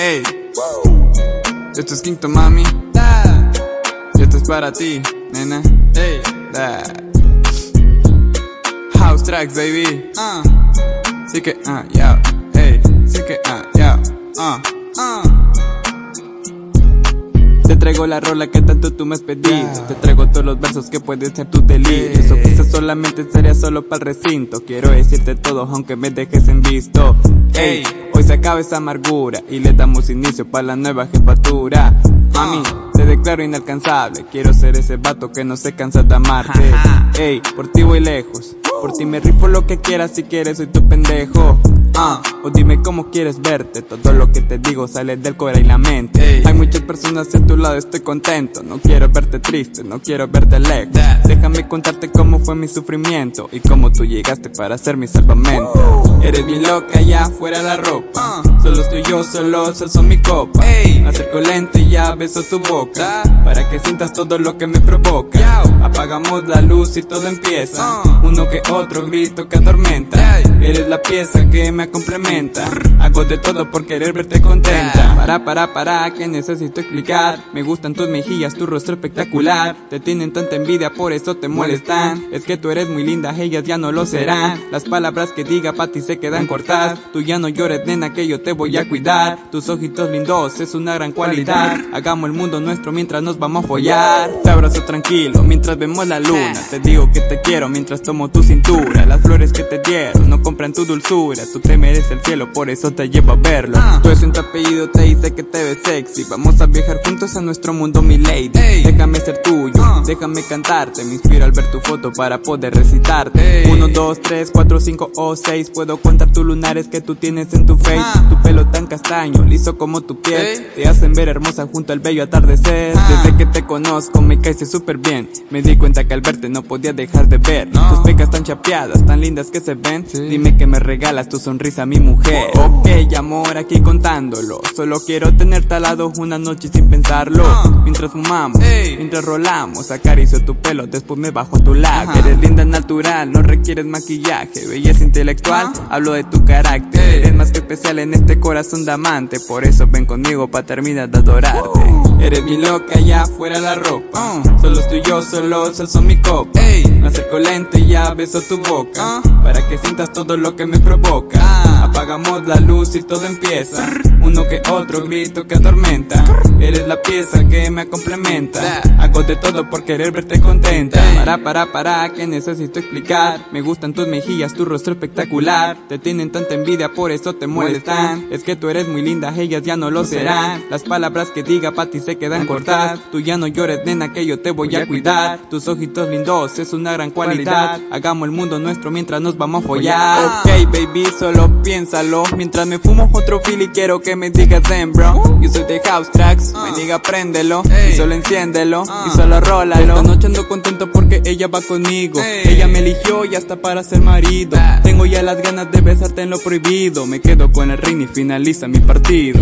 Ey, esto es Quinto Mami. Y esto es para ti, nena. Ey, House tracks, baby. Uh. Sí que, ah, uh, ya. Ey, sí que, ah, uh, ya. Ah, ah. Te traigo la rola que tanto tú me has pedido. Te traigo todos los versos que pueden ser tu delirio. Eso quizás solamente sería solo para el recinto. Quiero decirte todo aunque me dejes en visto. Ey, hoy se acaba esa amargura y le damos inicio para la nueva jefatura. Mami, te declaro inalcanzable. Quiero ser ese vato que no se cansa de amarte. Ey, por ti voy lejos. Por ti me rifo lo que quieras si quieres, soy tu pendejo. Ah, o dime cómo quieres verte. Todo lo que te digo sale del corazón y la mente. Hay muchas personas a tu lado, estoy contento. No quiero verte triste, no quiero verte lejos. Déjame contarte cómo fue mi sufrimiento y cómo tú llegaste para ser mi salvamento. Eres bien loca, ya fuera la ropa. Solo estoy yo, solo son mi copa. Me acerco lento y ya beso tu boca. Para que sientas todo lo que me provoca. Apagamos la luz y todo empieza. Uno que otro grito que atormenta. Eres la pieza que me complementa. Hago de todo por querer verte contenta. Para, para, para, que necesito explicar. Me gustan tus mejillas, tu rostro espectacular. Te tienen tanta envidia, por eso te molestan. Es que tú eres muy linda, ellas ya no lo serán. Las palabras que diga para ti se quedan cortadas. Tú ya no llores, nena, que yo te voy a cuidar. Tus ojitos lindos es una gran cualidad. Hagamos el mundo nuestro mientras nos vamos a follar. Te abrazo tranquilo mientras vemos la luna. Te digo que te quiero mientras tomo tu cintura. Las flores que te dieron no compran tu dulzura. Tú te mereces el cielo, por eso te llevo a verlo. Tú es un tu apellido, te dice que te ves sexy. Vamos a viajar juntos a nuestro mundo, mi lady. Déjame ser tuyo, déjame cantarte. Me inspiro al ver tu foto para poder recitarte. Uno, dos, tres, cuatro, cinco o seis. Puedo contar tus lunares que tú tienes en tu face. Tu pelo tan castaño, liso como tu piel. Te hacen ver hermosa junto al bello atardecer. Desde que te conozco me caes súper bien. Me di cuenta que al verte no podía dejar de ver. Tus pecas tan chapeadas, tan lindas que se ven. Dime que me regalas tu sonrisa, mi mujer. Ok, amor, aquí contándolo. Solo quiero tenerte al lado una noche sin pensarlo. Mientras fumamos, mientras rolamos, acaricio tu pelo, después me bajo a tu lado. Eres linda natural, no requieres maquillaje. Belleza intelectual, hablo de tu carácter. Eres más que especial en este corazón de amante. Por eso ven conmigo para terminar de adorarte. Eres mi loca, ya fuera la ropa. Solo estoy yo, solo, son mi copa. Me acerco lento y ya beso tu boca. Para que sientas todo lo que me provoca. Apagamos la luz y todo empieza. Uno que otro grito que atormenta. Eres la pieza que me complementa. Hago de todo por querer verte contenta. Para, para, para, que necesito explicar. Me gustan tus mejillas, tu rostro espectacular. Te tienen tanta envidia, por eso te molestan. Es que tú eres muy linda, ellas ya no lo serán. Las palabras que diga para ti se quedan cortadas. Tú ya no llores, nena, que yo te voy a cuidar. Tus ojitos lindos es una gran cualidad. Hagamos el mundo nuestro mientras nos vamos a follar. Ok, baby, solo piénsalo. Mientras me fumo otro fil y quiero que me digas then, bro. Yo soy de House Tracks, me diga préndelo. Y solo enciéndelo, y solo rólalo. Esta noche ando contento porque ella va conmigo. Ella me eligió y hasta para ser marido. Tengo ya las ganas de besarte en lo prohibido. Me quedo con el ring y finaliza mi partido.